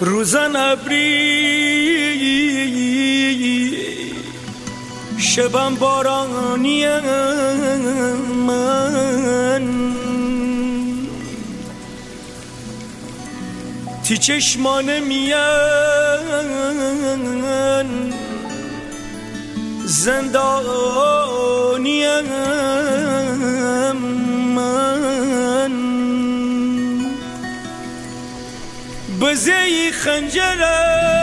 روزن ابری شبم بارانی من. تی چشمان میان. زندانیم من. بزی خنجرم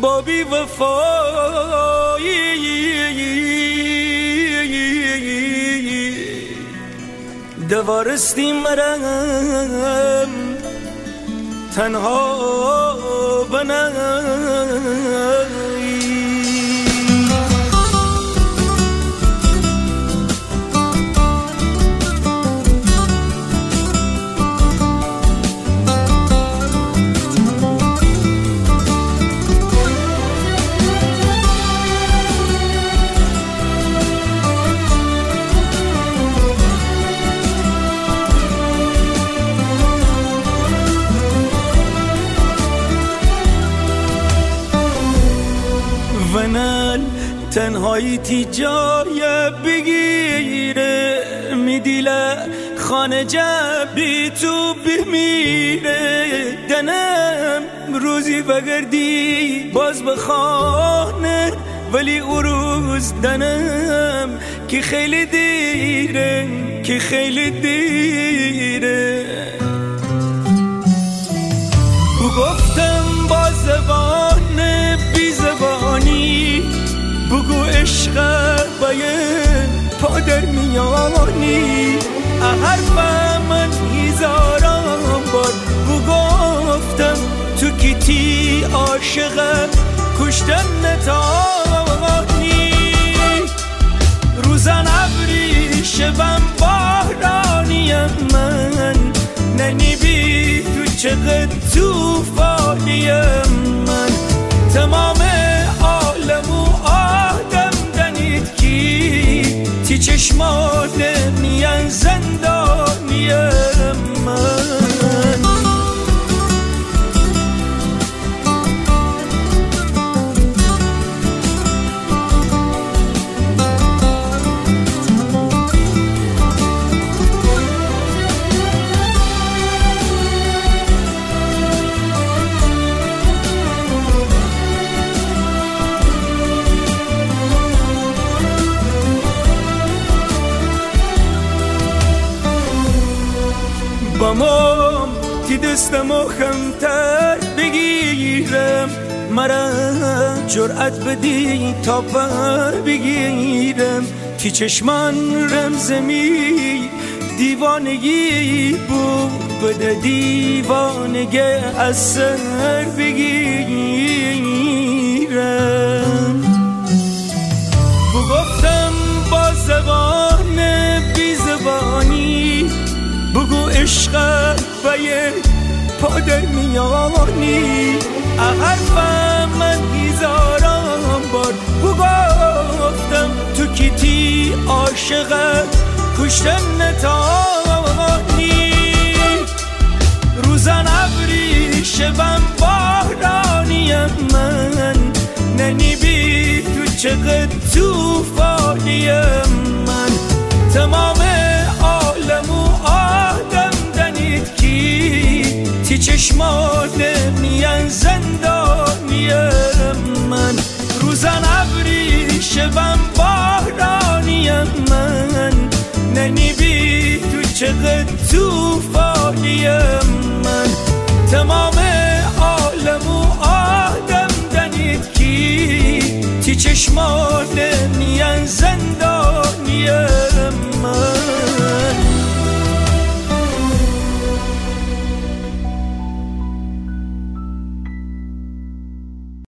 بابی وفایی. دوارستی مرم. تنها بنم. تنهایی تی جای بگیره. میدیله خانه جبی تو بمیره دنم روزی بگردی باز به خانه ولی او روز دنم که خیلی دیره که خیلی دیره. گفتم با زبان بی زبانی بگو عشق باید پا در میانی حرف من هزاران بار گفتم تو کیتی عاشق کشتن نتانی روزن ابری شبم بارانیم من ننی بی تو چقدر توفانیم بامم تی دستمو خمتر. بگیرم مرا جرأت بدی تا بر بگیرم. تی چشمان رمزمی دیوانگی بود بده دیوانگی از سر بگیرم. پا در میانی حرفم من هزاران بار بگفتم تو کیتی عاشقت کشتن نتانی روزن ابری شبم بارانیم من. ننی بی تو چقدر توفانیم من. تمام میان زندانی من. روزن ابری شبم بارانیم من. ننی بی تو چقدر توفانیم من. تمام عالم و آدم دنید کی؟ تی چشمان میان زندانی